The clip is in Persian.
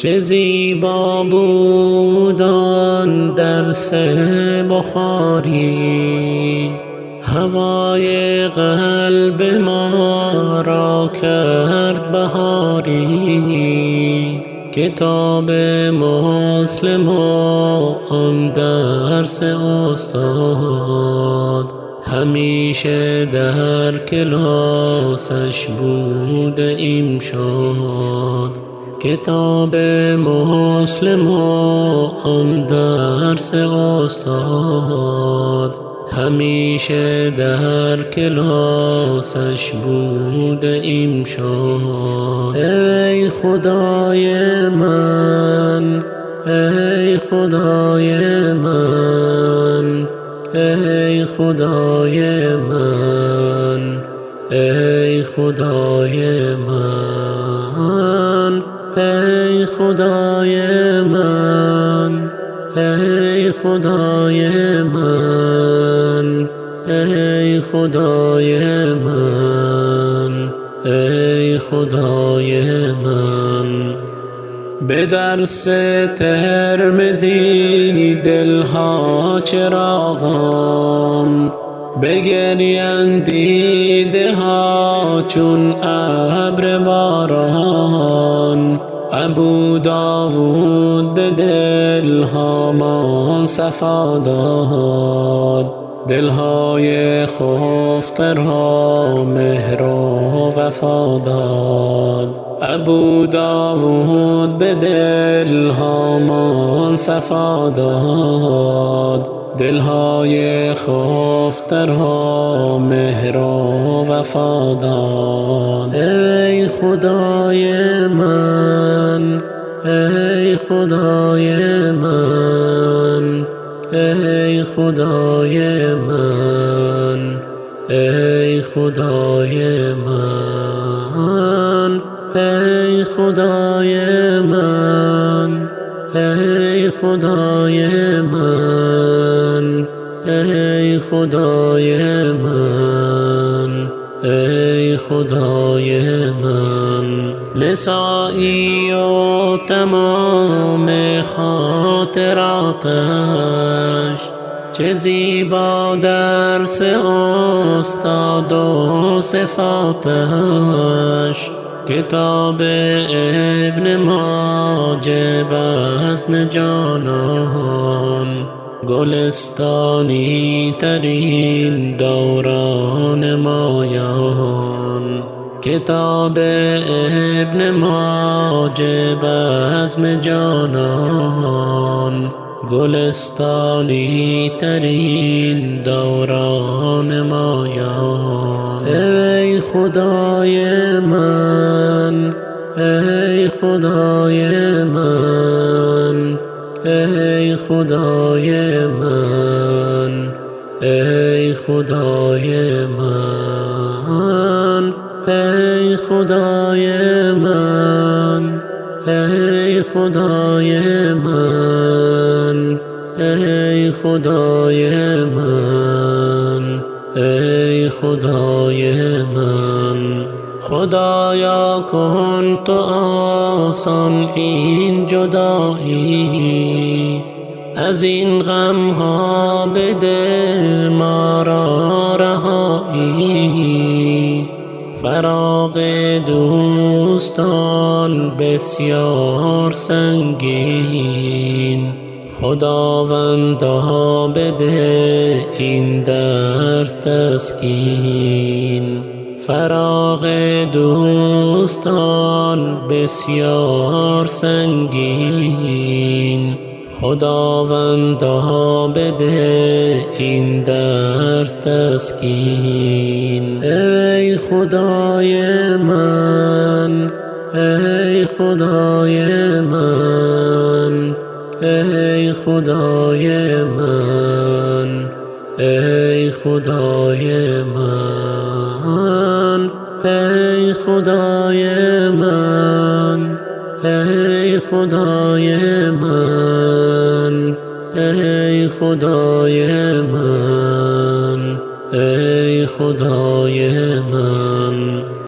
چه زیبا بود آن درس بخاری. هوای قلب ما را کرد بهاری. کتاب مسلم و آن درس استاد. همیشه در کلاسش بوده ایم شاد کتاب مسلم آن درس استاد. همیشه در کلاسش بوده ایم شاد ای خدای من ای خدای من ای خدای من ای خدای من. ای خدای من ای خدای من ای خدای من ای خدای من. به درس ترمزی دلها چراغان بگریند دیده ها چون ابر باران. ابو داود به دلها ما صفا داد. دلهای خفته را مهر و وفا داد. ابو داود به دلها ما صفا داد. دلهای خفته را مهر و وفا داد. ای خدای من ای خدای من ای خدای من ای خدای من ای خدای من ای خدای من ای خدای من ای خدای من. نسائی و تمام خاطراتش چه زیبا درس استاد و صفاتش. کتاب ابن ماجه بزم جانان گلستانی ترین دوران مایان. کتاب ابن ماجه بزم جانان گلستانی ترین دوران مایان. ای خدای من ای خدای من ای خدای من ای خدای من. ای خدای من ای خدای من ای خدای من ای خدای من. خدایا کن تو آسان این جدایی از این غم ها بده ما را. فراق دوستان بسیار سنگین. خداوندا بده این درد تسکین. فراغ دوستان بسیار سنگین. خداوندا بده این درد تسکین. ای خدای من ای خدای من ای خدای من ای خدای من ای خدای من ای خدای ای خدای من ای خدای من.